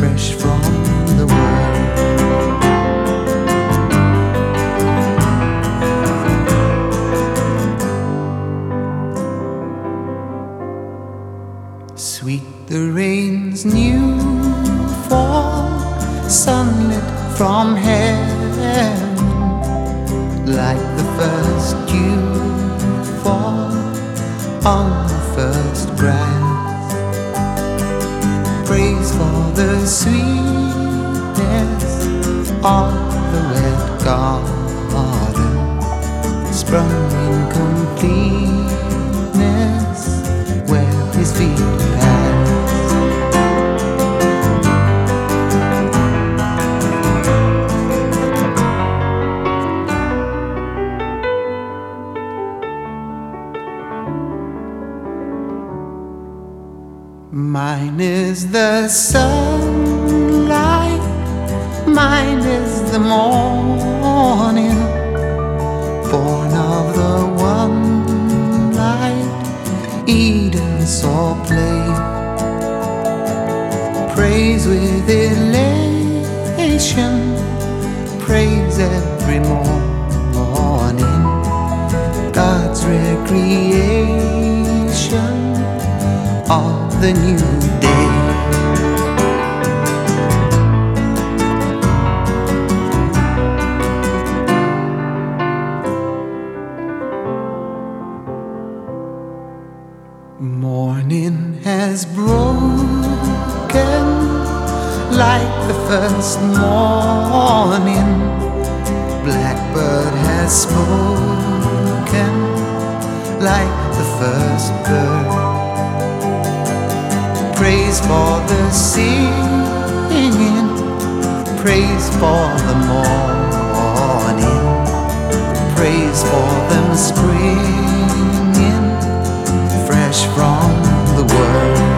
fresh from the world. Sweet the rain's new fall, sunlit from heaven, like the first the sweetness of the red garden, sprung in Mine is the sunlight, mine is the morning, born of the one light Eden saw play. Praise with elation, praise every morning. God's recreation the new day. Morning has broken like the first morning. Blackbird has spoken like the first bird. Praise for the singing, praise for the morning, praise for them springing fresh from the world.